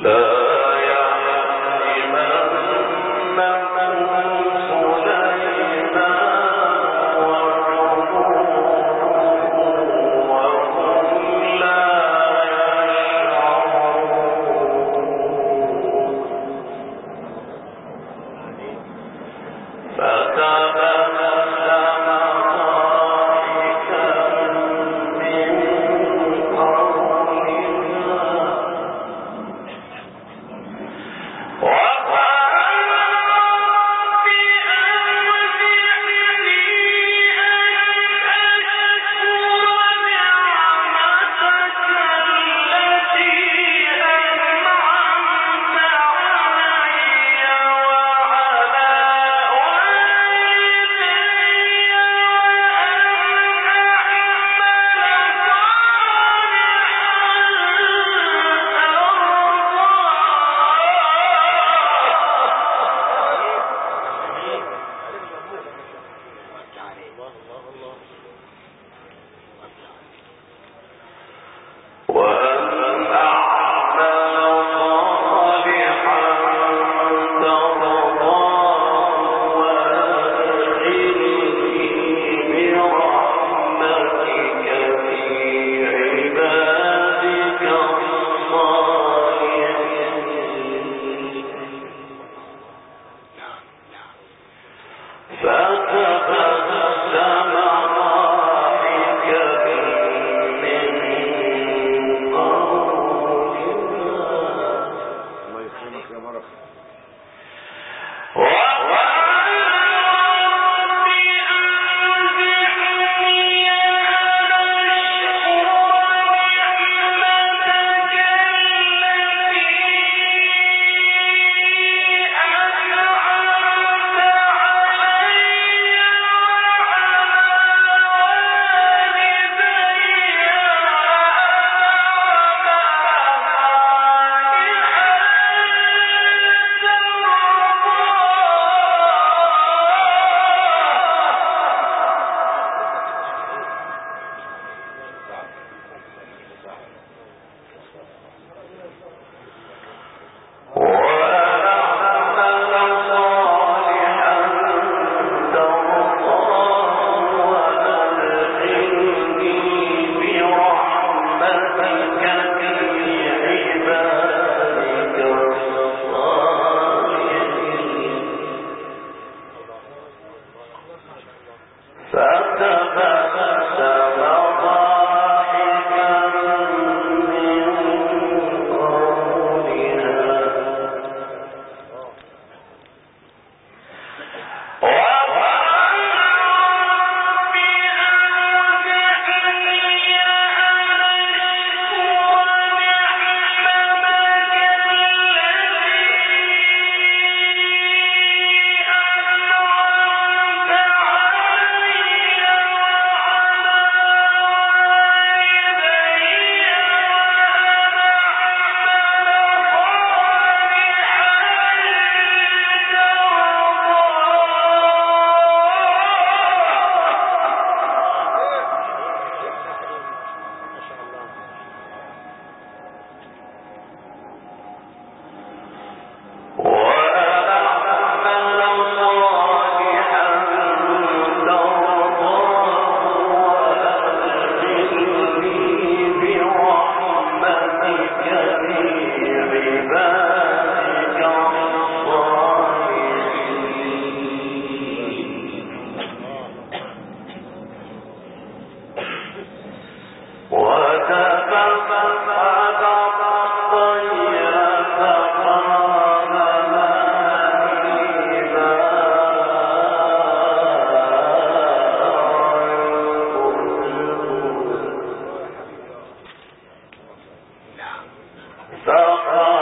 لا Safra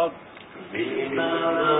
بعدين اتفضل بما